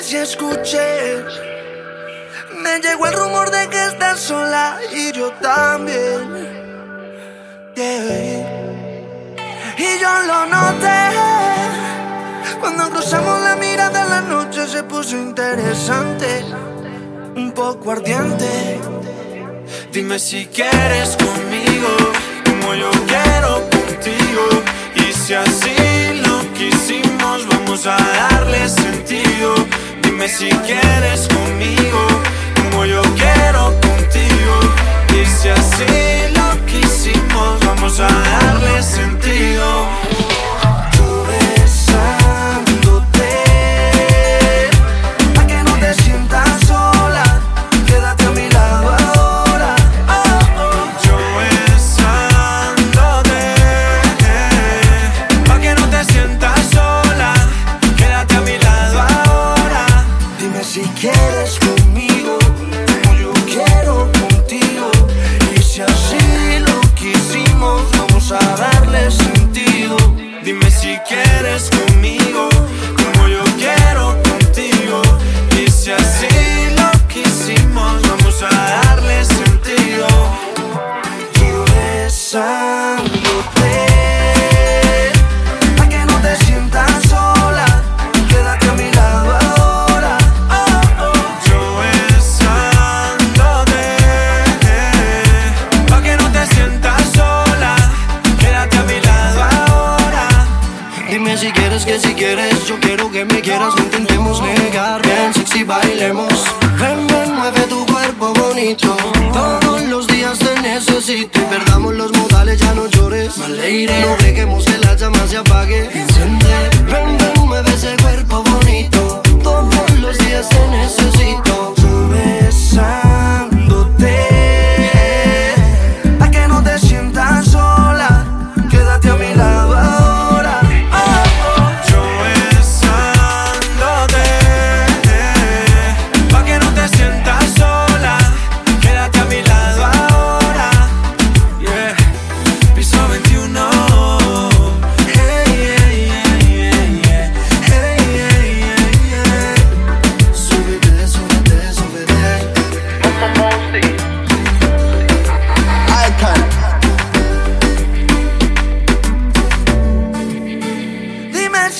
sé si escuché. Me llegó el rumor de que estás sola y yo también. Y yo lo noté. Cuando cruzamos la mirada, la noche se puso interesante. Un poco ardiente. Dime si quieres conmigo, como yo quiero contigo. Y si así lo quisimos, vamos a darle sentido. Dime si quieres conmigo, como yo quiero contigo. que si quieres, yo quiero que me quieras. No intentemos negar, ven, sexy, bailemos. Ven, ven, mueve tu cuerpo bonito. Todos los días te necesito. Y perdamos los modales, ya no llores. No dejemos que la llama se apague. Enciende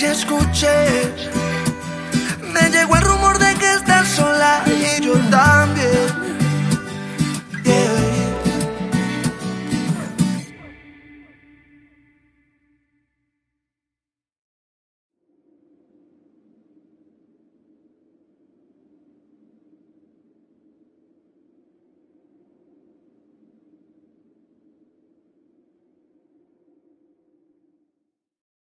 escuché